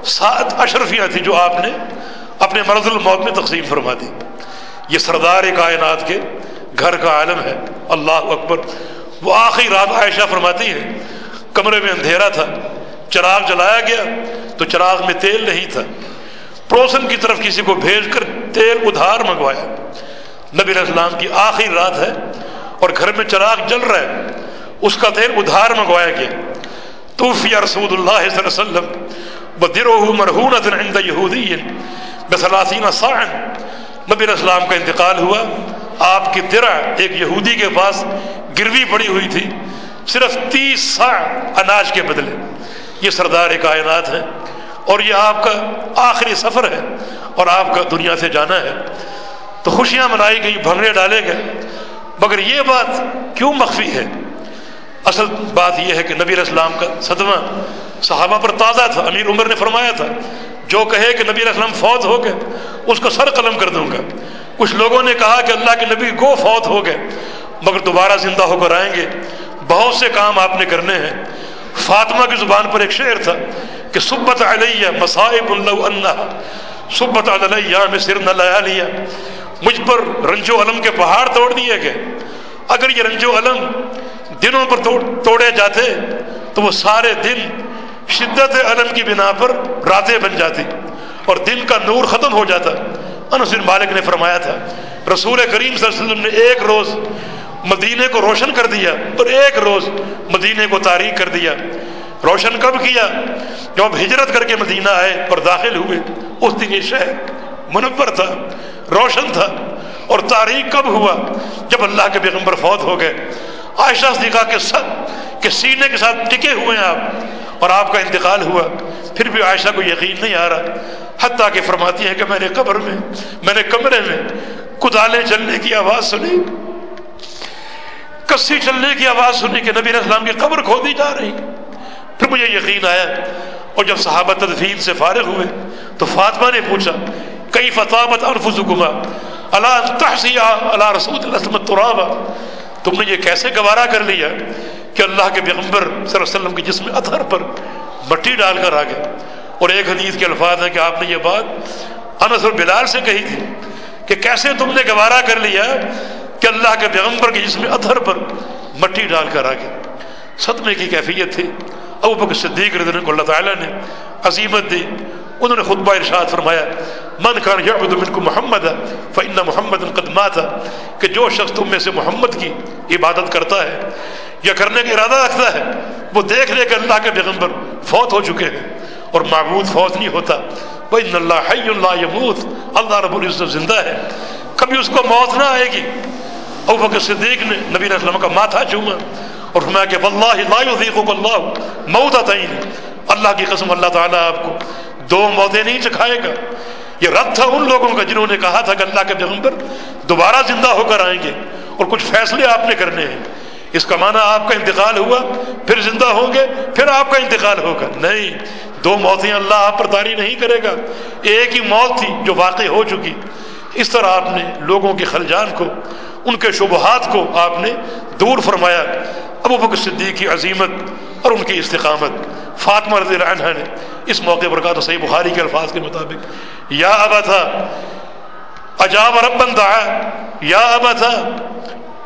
سات اشرفیاں تھیں جو آپ نے اپنے مرض الموت میں تقسیم فرما دی۔ یہ سردار کائنات کے گھر کا عالم ہے۔ اللہ اکبر۔ وہ آخری رات عائشہ فرماتی ہے کمرے میں اندھیرا تھا، چراغ جلایا گیا، تو چراغ میں تیل نہیں تھا۔ پڑوسن کی طرف کسی کو بھیج کر تیل ادھار منگوایا۔ نبی اسلام کی آخری رات ہے اور گھر میں چراغ جل رہا ہے۔ اس کا تیل ادھار منگوایا گیا۔ توفی رسول اللہ صلی اللہ علیہ وسلم بدرو مرہونت عند یہودی نبی اسلام کا انتقال ہوا۔ آپ کی درع ایک یہودی کے پاس گروی پڑی ہوئی تھی۔ صرف تیس سا اناج کے بدلے۔ یہ سردار کائنات ہیں اور یہ آپ کا آخری سفر ہے اور آپ کا دنیا سے جانا ہے۔ تو خوشیاں منائی گئی، بھنگڑے ڈالے گئے۔ مگر یہ بات کیوں مخفی ہے؟ اصل بات یہ ہے کہ نبی السلام کا صدمہ صحابہ پر تازہ تھا۔ امیر عمر نے فرمایا تھا، جو کہے کہ نبی علیہ السلام فوت ہو گئے، اس کو سر قلم کر دوں گا۔ کچھ لوگوں نے کہا کہ اللہ کے نبی گو فوت ہو گئے، مگر دوبارہ زندہ ہو کر آئیں گے۔ بہت سے کام آپ نے کرنے ہیں۔ فاطمہ کی زبان پر ایک شعر تھا کہ سبت علیہ مصائب اللہ اللہ سبت علیہ میں سر نہ لایا لیا مجھ پر رنج و علم کے پہاڑ توڑ دیے گئے۔ اگر یہ رنج و علم دنوں پر توڑے جاتے، تو وہ سارے دن شدت علم کی بنا پر راتیں بن جاتی اور دن کا نور ختم ہو جاتا۔ انس بن مالک نے فرمایا تھا، رسول کریم صلی اللہ علیہ وسلم نے ایک روز مدینے کو روشن کر دیا اور ایک روز مدینے کو تاریخ کر دیا۔ روشن کب کیا؟ جب ہجرت کر کے مدینہ آئے اور داخل ہوئے۔ اس دن یہ شہر منور تھا، روشن تھا۔ اور تاریخ کب ہوا؟ جب اللہ کے پیغمبر فوت ہو گئے۔ عائشہ صدیقہ کے سب کے سینے کے ساتھ ٹکے ہوئے ہیں آپ۔ اور آپ کا انتقال ہوا۔ پھر بھی عائشہ کو یقین نہیں آ رہا۔ حتیٰ کہ فرماتی ہے کہ میں نے قبر میں میں نے کمرے میں کدالیں چلنے کی آواز سنی۔ کسی چلنے کی آواز سنی کہ نبی اسلام کی قبر کھودی جا رہی پھر مجھے یقین آیا اور جب صحابہ تدفین سے فارغ ہوئے تو فاطمہ نے پوچھا کئی فتوت الفظما اللہ تحسیہ اللہ رسول اللہ ترابا؟ تم نے یہ کیسے گوارا کر لیا کہ اللہ کے پیغمبر صلی اللہ علیہ وسلم کے جسم اتھر پر مٹی ڈال کر آ گئے؟ اور ایک حدیث کے الفاظ ہیں کہ آپ نے یہ بات انس اور بلال سے کہی تھی کہ کیسے تم نے گوارا کر لیا کہ اللہ کے پیغمبر کے جسم اتھر پر مٹی ڈال کر آ گئے صدمے کی کیفیت تھی۔ ابو بکر صدیق رضی اللہ تعالیٰ نے عظیمت دی۔ انہوں نے خطبہ ارشاد فرمایا، من کان یعبد منکم محمد فإن محمد قد مات کہ جو شخص تم میں سے محمد کی عبادت کرتا ہے یا کرنے کا ارادہ رکھتا ہے، وہ دیکھ لے کہ اللہ کے پیغمبر فوت ہو چکے ہیں اور معبود فوت نہیں ہوتا۔ وَإِنَّ اللَّهَ حَيٌّ لَا يَمُوتُ۔ اللہ رب العزت زندہ ہے۔ کبھی اس کو موت نہ آئے گی۔ ابو بکر صدیق نے نبی علیہ السلام کا ماتھا چوما اور فرمایا کہ واللہ لا یذیقک اللہ موتتین۔ اللہ کی قسم اللہ تعالیٰ آپ کو دو موتیں نہیں چکھائے گا۔ یہ رد تھا ان لوگوں کا جنہوں نے کہا تھا کہ اللہ کے پیغمبر دوبارہ زندہ ہو کر آئیں گے اور کچھ فیصلے آپ نے کرنے ہیں۔ اس کا معنی آپ کا انتقال ہوا، پھر زندہ ہوں گے، پھر آپ کا انتقال ہوگا۔ نہیں، دو موتیں اللہ آپ پر تاری نہیں کرے گا۔ ایک ہی موت تھی جو واقع ہو چکی۔ اس طرح آپ نے لوگوں کے خلجان کو ان کے شبہات کو آپ نے دور فرمایا ابو بکر صدیق کی عظیمت اور ان کی استقامت، فاطمہ رضی اللہ عنہ نے اس موقع پر کہا تو صحیح بخاری کے الفاظ کے مطابق، یا ابا تھا عجاب ربن دعا، یا ابا تھا،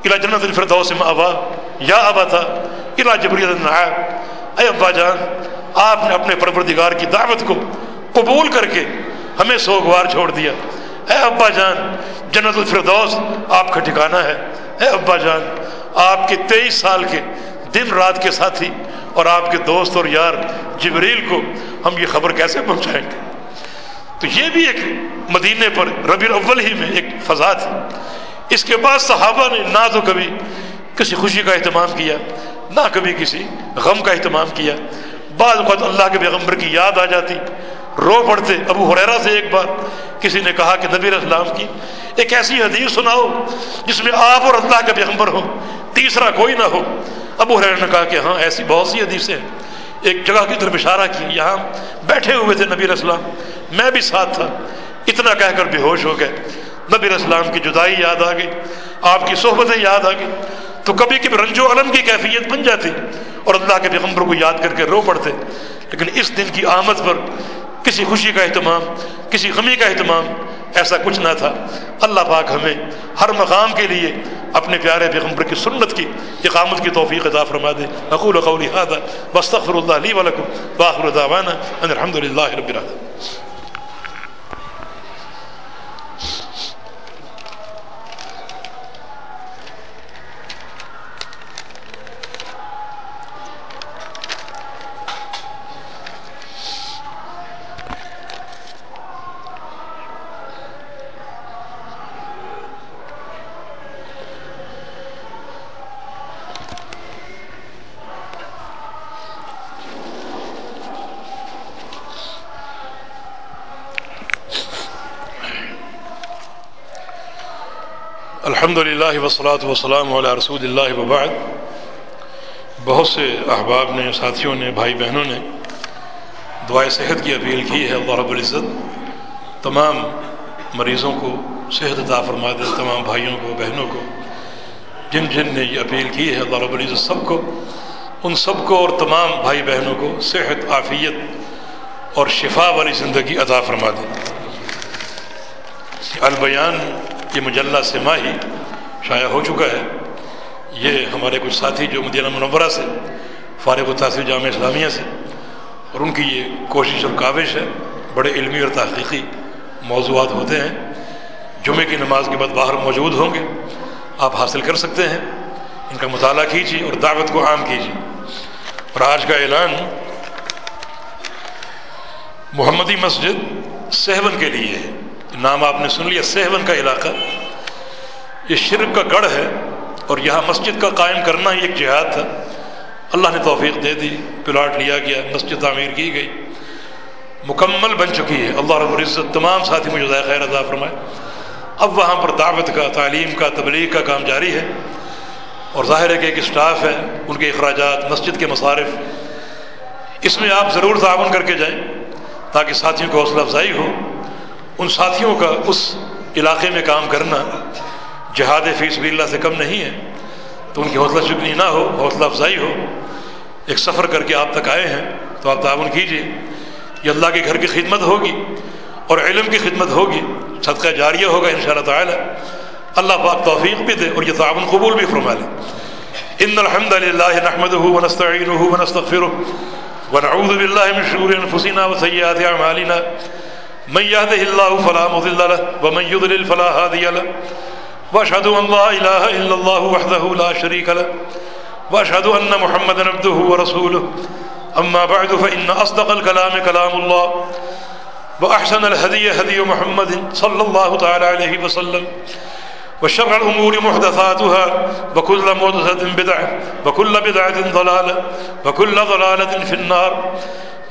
الى جنت الفردوس ابا، یا ابا تھا، الى جبریت اے ابا جان، آپ نے اپنے پروردگار کی دعوت کو قبول کر کے ہمیں سوگوار چھوڑ دیا۔ اے ابا جان، جنت الفردوس آپ کا ٹھکانہ ہے۔ اے ابا جان، آپ کے تیئیس سال کے دن رات کے ساتھی اور آپ کے دوست اور یار جبریل کو ہم یہ خبر کیسے پہنچائیں گے؟ تو یہ بھی ایک مدینے پر ربی الاول ہی میں ایک فضا تھی۔ اس کے بعد صحابہ نے نہ تو کبھی کسی خوشی کا اہتمام کیا، نہ کبھی کسی غم کا اہتمام کیا۔ بعض اوقات اللہ کے پیغمبر کی یاد آ جاتی۔ رو پڑتے۔ ابو حریرا سے ایک بار کسی نے کہا کہ نبی اسلام کی ایک ایسی حدیث سناؤ جس میں آپ اور اللہ کے پیغمبر ہو تیسرا کوئی نہ ہو۔ ابو حریر نے کہا کہ ہاں ایسی بہت سی حدیثیں ہیں۔ ایک جگہ کی طرف اشارہ کی، یہاں بیٹھے ہوئے تھے نبی اسلام میں بھی ساتھ تھا، اتنا کہہ کر بے ہوش ہو گئے۔ نبی اسلام کی جدائی یاد آ گئی، آپ کی صحبتیں یاد آ گئی۔ تو کبھی کبھی رنج و علم کی کیفیت بن جاتی اور اللہ کے پیغمبر کو یاد کر کے رو پڑتے۔ لیکن اس دن کی آمد پر کسی خوشی کا اہتمام، کسی غمی کا اہتمام ایسا کچھ نہ تھا۔ اللہ پاک ہمیں ہر مقام کے لیے اپنے پیارے پیغمبر کی سنت کی اقامت کی توفیق عطا فرما دے۔ اقول قولی هذا واستغفر الله لي ولكم واخر دعوانا ان الحمد لله رب العالمين الحمد للہ وسلاۃ وسلم علیہ رسول اللہ وبعد۔ بہت سے احباب نے، ساتھیوں نے، بھائی بہنوں نے دعائیں صحت کی اپیل کی ہے، اللہ رب العزت تمام مریضوں کو صحت عطا فرما دے، تمام بھائیوں کو، بہنوں کو۔ جن جن نے یہ اپیل کی ہے، اللہ رب العزت سب کو، ان سب کو اور تمام بھائی بہنوں کو صحت، عافیت اور شفا والی زندگی عطا فرما دے۔ البیان یہ مجلہ سما ہی شائع ہو چکا ہے۔ یہ ہمارے کچھ ساتھی جو مدینہ منورہ سے، فارغ و تاثر جامعہ اسلامیہ سے، اور ان کی یہ کوشش اور کاوش ہے، بڑے علمی اور تحقیقی موضوعات ہوتے ہیں۔ جمعے کی نماز کے بعد باہر موجود ہوں گے۔ آپ حاصل کر سکتے ہیں۔ ان کا مطالعہ کیجیے اور دعوت کو عام کیجیے۔ اور آج کا اعلان، محمدی مسجد سہون کے لیے ہے۔ نام آپ نے سن لیا، سہون کا علاقہ۔ یہ شرک کا گڑھ ہے اور یہاں مسجد کا قائم کرنا ہی ایک جہاد تھا۔ اللہ نے توفیق دے دی، پلاٹ لیا گیا، مسجد تعمیر کی گئی۔ مکمل بن چکی ہے۔ اللہ رب العزت تمام ساتھی مجھے خیر ادا فرمائے۔ اب وہاں پر دعوت کا، تعلیم کا، تبلیغ کا کام جاری ہے۔ اور ظاہر ہے کہ ایک اسٹاف ہے، ان کے اخراجات، مسجد کے مصارف۔ اس میں آپ ضرور تعاون کر کے جائیں تاکہ ساتھیوں کو حوصلہ افزائی ہو۔ ان ساتھیوں کا اس علاقے میں کام کرنا جہاد فیس بھی اللہ سے کم نہیں ہے۔ تو ان کی حوصلہ شکنی نہ ہو، حوصلہ افزائی ہو۔ ایک سفر کر کے آپ تک آئے ہیں، تو آپ تعاون کیجیے یہ اللہ کے گھر کی خدمت ہوگی اور علم کی خدمت ہوگی۔ صدقہ جاریہ ہوگا ان شاء اللہ تعالیٰ۔ اللہ پاک توفیق بھی دے اور یہ تعاون قبول بھی فرما لے۔ ان الحمد للہ نحمد ونستعین ونستغفر ونعوذ باللہ من شرور انفسنا وسیئات اعمالنا۔ من يهده الله فلا مضل له، ومن يضلل فلا هادي له۔ واشهد ان لا اله الا الله وحده لا شريك له واشهد ان محمدا عبده ورسوله. اما بعد فان اصدق الكلام كلام الله واحسن الهدي هدي محمد صلى الله تعالى عليه وسلم، وشر الامور محدثاتها، وكل محدثه بدعه وكل بدعه ضلاله وكل ضلاله في النار.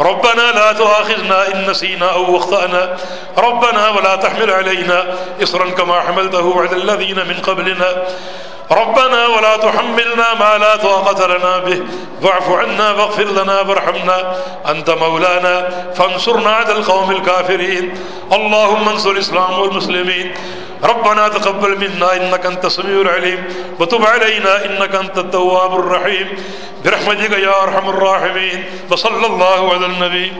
ربنا لا تؤاخذنا إن نسينا أو اخطأنا ربنا ولا تحمل علينا إصرا كما حملته على الذين من قبلنا. ربنا ولا تحملنا ما لا طاقة لنا به. واعف عنا واغفر لنا وارحمنا. أنت مولانا، فانصرنا على القوم الكافرين. اللهم انصر الإسلام والمسلمين. ربنا تقبل منا، إنك أنت السميع العليم. وتب علينا، إنك أنت التواب الرحيم. برحمتك يا أرحم الراحمين. وصلى الله على النبي.